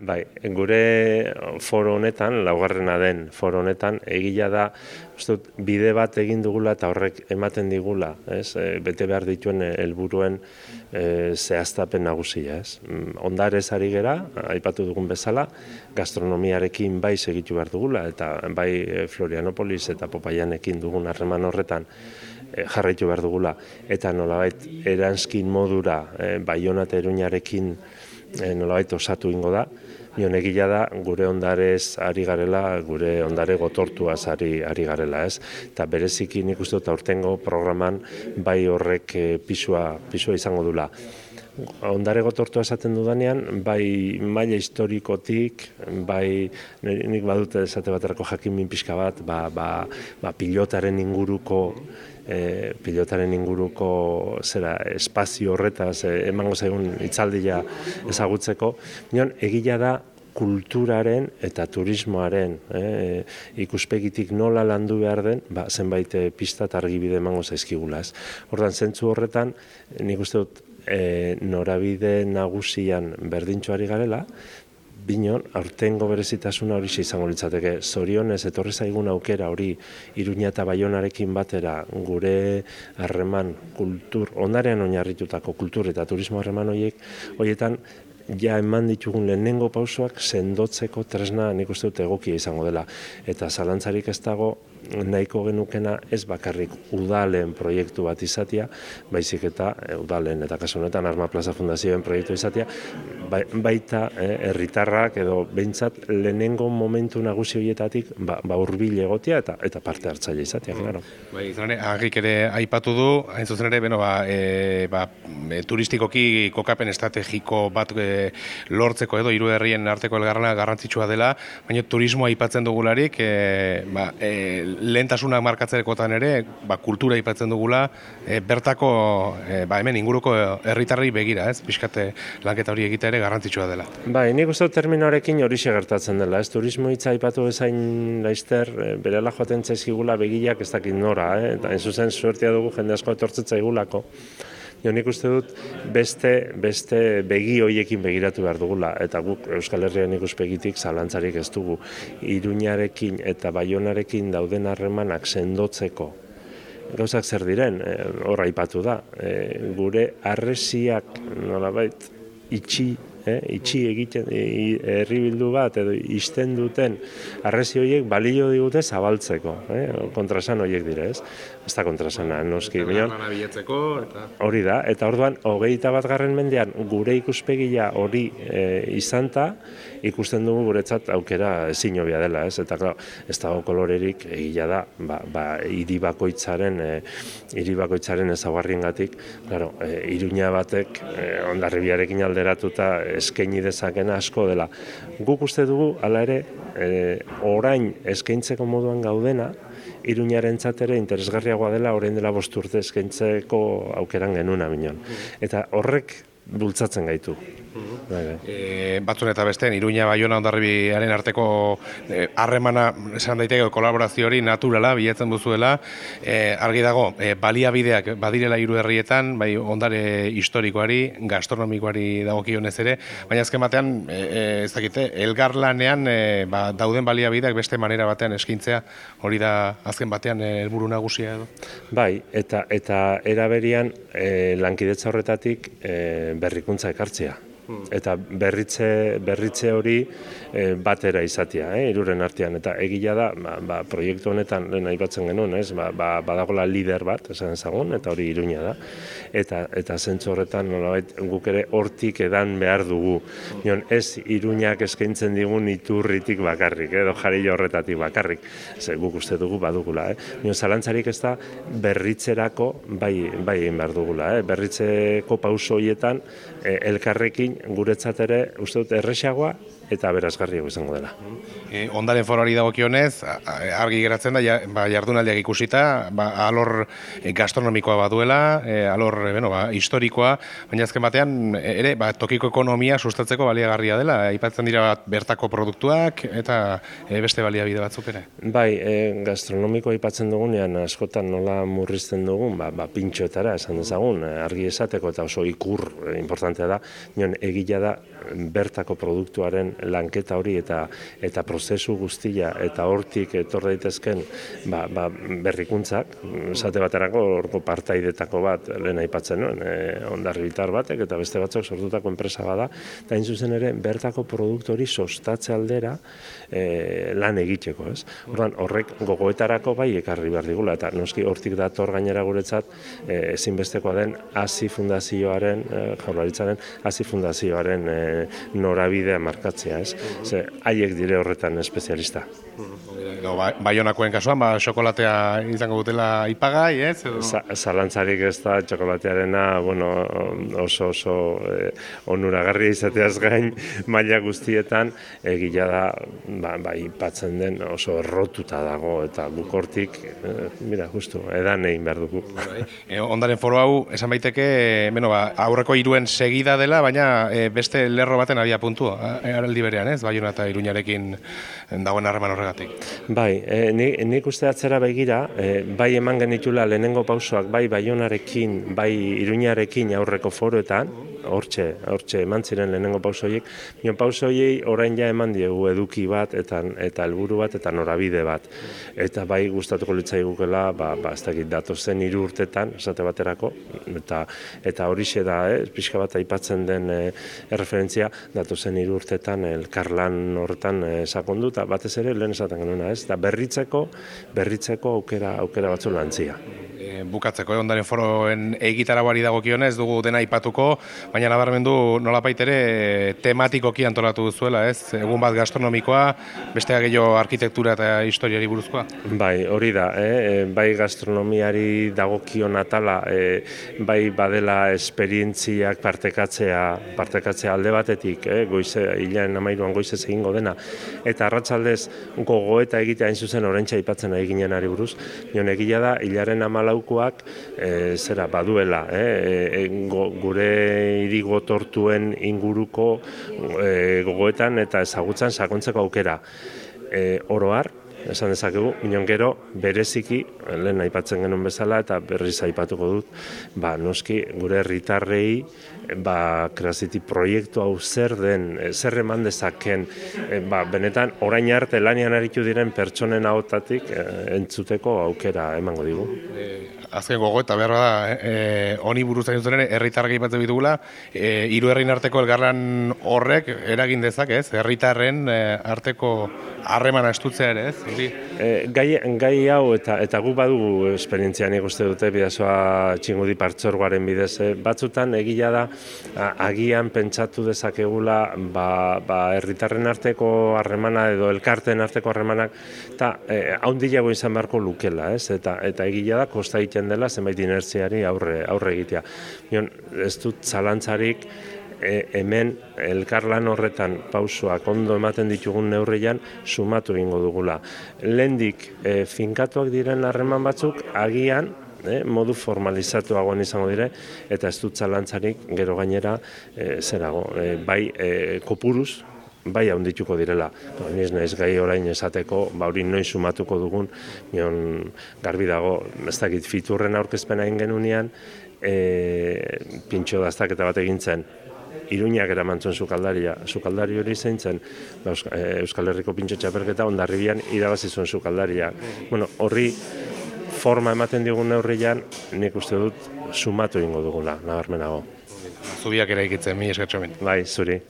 Bai, gure foro honetan, laugarrena den foro honetan, egila da, uste dut, bide bat egin dugula eta horrek ematen digula, ez? E, bete behar dituen helburuen e, zehaztapen nagusia, ez? Mm, ondarez ari gera, aipatu dugun bezala, gastronomiarekin bai segitu behar dugula, eta bai e, Florianopolis eta Popaianekin dugun harreman horretan e, jarraitu behar dugula, eta nolabait eranskin modura e, Baiona eta e, nolabait osatu ingo da, Nion egila da gure ondarez ari garela, gure ondare gotortuaz ari, ari garela, ez? Eta bereziki nik uste dut aurtengo programan bai horrek e, pisua, pisua izango dula. Ondare gotortua esaten dudanean, bai maila historikotik, bai nik badute esate baterako jakin min pixka bat, ba, ba, ba pilotaren inguruko e, pilotaren inguruko zera espazio horretaz e, emango zaigun itzaldia ezagutzeko. Nion, egila da kulturaren eta turismoaren e, ikuspegitik nola landu behar den, ba, zenbait e, pista eta argibide emango zaizkigula. Ez. Hortan, zentzu horretan, nik uste dut, e, norabide nagusian berdintxoari garela, Binon, aurtengo berezitasuna hori izango litzateke. Zorionez, etorri zaigun aukera hori Iruña eta Baionarekin batera gure harreman kultur, ondarean oinarritutako kultur eta turismo harreman horiek, horietan ja eman ditugun lehenengo pausoak sendotzeko tresna nik uste dut egokia izango dela. Eta zalantzarik ez dago nahiko genukena ez bakarrik udalen proiektu bat izatea, baizik eta e, udalen eta kasu honetan Arma Plaza Fundazioen proiektu izatea, bai, baita eh, herritarrak edo behintzat lehenengo momentu nagusi horietatik ba, ba urbil egotea eta eta parte hartzaile izatea, mm. claro. Bai, izan ere, ere aipatu du, hain zuzen ere, beno, ba, e, ba, e, turistikoki kokapen estrategiko bat e, lortzeko edo hiru herrien arteko elgarrana garrantzitsua dela, baina turismoa aipatzen dugularik, e, ba, e, lehentasunak markatzerekotan ere, ba, kultura aipatzen dugula, e, bertako, e, ba, hemen inguruko herritarrei begira, ez? Piskate lanketa hori egite ere garrantzitsua dela. Bai, nik uste terminoarekin hori gertatzen dela, ez? Turismo hitza aipatu bezain laizter, e, berela joaten zaizkigula begiak ez dakit nora, eh? eta zuzen suertia dugu jende asko etortzen zaigulako. Jo nik uste dut beste, beste begi hoiekin begiratu behar dugula, eta guk Euskal Herrian ikuspegitik zalantzarik ez dugu. Iruñarekin eta Baionarekin dauden harremanak sendotzeko gauzak zer diren, e, horra ipatu da. E, gure arresiak nolabait itxi eh, itxi egiten herri bildu bat edo isten duten arrezi horiek balio digute zabaltzeko, eh, kontrasan horiek dire, ez? Ez da kontrasana, noski. eta... Hori da, eta orduan, hogeita bat garren mendean, gure ikuspegia hori e, izanta, ikusten dugu guretzat aukera ezin dela, ez? Eta, klar, ez dago kolorerik egia da, ba, ba hiri bakoitzaren, e, hiri bakoitzaren ezagarrien gatik, claro, e, iruña batek, e, ondarribiarekin alderatuta, eskaini dezakena asko dela. Guk uste dugu, hala ere, e, orain eskaintzeko moduan gaudena, iruñaren ere interesgarriagoa dela, orain dela bosturte eskaintzeko aukeran genuna minon. Eta horrek bultzatzen gaitu. E, batzun eta besteen, Iruña Baiona ondarribiaren arteko eh, harremana esan daiteke kolaborazio hori naturala bilatzen duzuela. E, argi dago, e, baliabideak badirela hiru herrietan, bai ondare historikoari, gastronomikoari dagokionez ere, baina azken batean, e, ez dakite, elgarlanean e, ba, dauden baliabideak beste manera batean eskintzea, hori da azken batean helburu nagusia edo. Bai, eta eta eraberian e, lankidetza horretatik e, berrikuntza ekartzea. Hmm. eta berritze, berritze hori e, batera izatea, eh, iruren artean, eta egila da, ba, ba, proiektu honetan lehen aipatzen genuen, ez, ba, ba, badagola lider bat, esan ezagun, eta hori iruña da, eta eta zentzu horretan nolabait guk ere hortik edan behar dugu. Nion, ez iruñak eskaintzen digun iturritik bakarrik, edo jarri horretatik bakarrik, ze guk uste dugu badugula. Eh. Nion, zalantzarik ez da berritzerako bai, bai egin behar dugula, eh. berritzeko pauso hoietan eh, elkarrekin guretzat ere uste dut erresagoa eta berazgarriago izango dela. E, ondaren foroari dagokionez, argi geratzen da, ja, ba, jardunaldiak ikusita, ba, alor e, gastronomikoa baduela, e, alor e, bueno, ba, historikoa, baina azken batean, e, ere, ba, tokiko ekonomia sustatzeko baliagarria dela, aipatzen dira bat bertako produktuak eta e, beste baliabide batzuk ere. Bai, e, gastronomikoa aipatzen dugunean, askotan nola murrizten dugun, ba, ba, pintxoetara esan dezagun, argi esateko eta oso ikur importantea da, nion, egila da bertako produktuaren lanketa hori eta eta prozesu guztia eta hortik etor daitezken ba, ba, berrikuntzak, esate baterako horko partaidetako bat lehen aipatzen nuen, e, ondarri bitar batek eta beste batzuk sortutako enpresa bada, eta hain zuzen ere bertako produktu hori sostatze aldera e, lan egiteko, ez? Ordan horrek gogoetarako bai ekarri behar digula, eta noski hortik dator gainera guretzat e, ezinbestekoa den hasi fundazioaren, e, jaurlaritzaren hasi fundazioaren e, norabidea markatzea, ez? Ze, haiek dire horretan espezialista. Edo, ba, baionakoen kasuan, ba, xokolatea izango dutela ipagai, ez? Edo... zalantzarik ez da txokolatearena, bueno, oso oso eh, onuragarria izateaz gain maila guztietan, egila da, ba, ba, ipatzen den oso errotuta dago, eta bukortik, eh, mira, justu, edan egin behar dugu. E, ondaren foro hau, esan baiteke, bueno, ba, aurreko iruen segida dela, baina e, beste lerro baten abia puntua, araldi berean, ez? Baiona eta iruñarekin dagoen harreman horregatik. Bai, e, nik uste atzera begira, e, bai eman genitula lehenengo pausoak, bai baionarekin, bai iruñarekin aurreko foroetan, hortxe, hortxe eman ziren lehenengo pausoiek, mion pausoiei orain ja eman diegu eduki bat, eta eta helburu bat, eta norabide bat. Eta bai gustatuko litzai gukela, ba, ba, ez dakit, datozen iru urtetan, esate baterako, eta eta horixe da, eh, pixka bat aipatzen den e, erreferentzia, datozen iru urtetan elkarlan horretan e, sakondu, eta batez ere lehen esaten genuna, ez? Da berritzeko, berritzeko aukera aukera batzu lantzia. E, bukatzeko eh, ondaren foroen egitarauari dagokiona ez dugu dena aipatuko, baina nabarmendu nolapait ere tematikoki antolatu duzuela, ez? Egun bat gastronomikoa, beste gehiago arkitektura eta historiari buruzkoa. Bai, hori da, eh? bai gastronomiari dagokion atala, e, bai badela esperientziak partekatzea, partekatzea alde batetik, eh? goize, hilaen amairuan goizez egingo dena, eta arratsaldez gogoeta egitea hain zuzen orentsa aipatzen eginen ari buruz, nion egila da, hilaren amalaukoak e, zera baduela, e, gure irigo tortuen inguruko e, gogoetan eta ezagutzen sakontzeko aukera. E, oroar, esan dezakegu, minon gero, bereziki, lehen aipatzen genuen bezala, eta berriz aipatuko dut, ba, noski, gure herritarrei ba, kreaziti proiektu hau zer den, zer eman dezaken, ba, benetan, orain arte lanian aritu diren pertsonen ahotatik entzuteko aukera emango digu. E, azken gogo eta behar da, e, honi buruz egin zuen ere, herritarra gaipatzen bitugula, e, iru herrin arteko elgarlan horrek eragin dezak, ez? Herritarren arteko harremana estutzea ere, ez? E, gai, gai hau eta eta gu badugu esperientzia nik uste dute bidazoa txingudi partzorguaren bidez. E, batzutan egila da agian pentsatu dezakegula ba, ba herritarren arteko harremana edo elkarten arteko harremanak eta e, haundilago izan beharko lukela, ez? Eta, eta egila da kosta egiten dela zenbait inertziari aurre, aurre egitea. Mion, ez dut zalantzarik e, hemen elkarlan horretan pausoak ondo ematen ditugun neurrian sumatu egingo dugula. Lendik e, finkatuak diren harreman batzuk agian e, modu formalizatuagoan izango dire eta ez dut zalantzarik gero gainera e, zerago, e, bai e, kopuruz bai haundituko direla. Ba, Niz naiz gai orain esateko, ba hori noiz sumatuko dugun, nion garbi dago, ez dakit fiturren aurkezpena egin genunean, e, pintxo daztak eta bat egin zen, Iruñak eramantzen sukaldaria, sukaldari hori zeintzen ba, eh, Euskal Herriko pintxo txaperketa ondarribian irabazi zuen sukaldaria. Bueno, horri forma ematen digun neurrian, nik uste dut sumatu ingo dugula, nabarmenago. Zubiak ere ikitzen, mi eskatxomen. Bai, zuri.